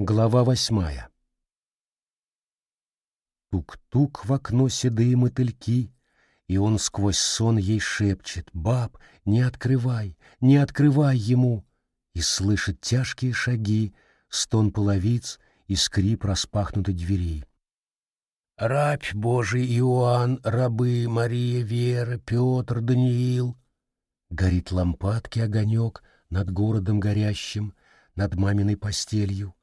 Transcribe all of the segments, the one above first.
Глава восьмая. Тук-тук в окно седые мотыльки, и он сквозь сон ей шепчет «Баб, не открывай, не открывай ему!» И слышит тяжкие шаги, стон половиц и скрип распахнутой дверей. «Рабь Божий Иоанн, рабы Мария, Вера, Петр, Даниил!» Горит лампадки огонек над городом горящим, над маминой постелью.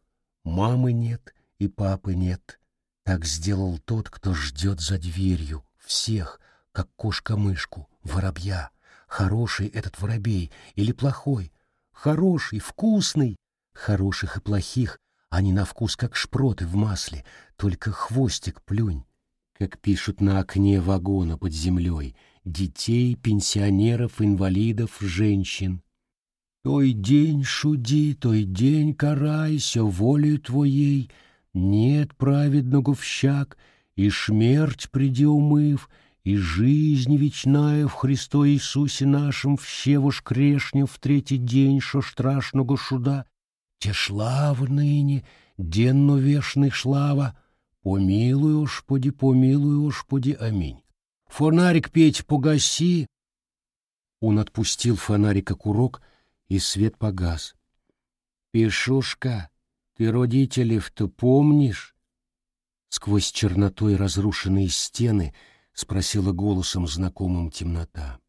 Мамы нет и папы нет. Так сделал тот, кто ждет за дверью всех, как кошка-мышку, воробья. Хороший этот воробей или плохой? Хороший, вкусный. Хороших и плохих, они на вкус как шпроты в масле, только хвостик плюнь. Как пишут на окне вагона под землей, детей, пенсионеров, инвалидов, женщин. Той день шуди, той день карайся волею твоей, нет праведного всяк, и смерть приди умыв, и жизнь вечная в Христо Иисусе нашем всевуж крешнем в третий день, шо страшного шуда, те слава ныне, денно вешный слава, помилуй, Господи, помилуй, Господи, аминь. Фонарик, Петь, погаси. Он отпустил фонарик окурок, и свет погас. «Пешушка, ты родителей-то помнишь?» Сквозь чернотой разрушенные стены спросила голосом знакомым темнота.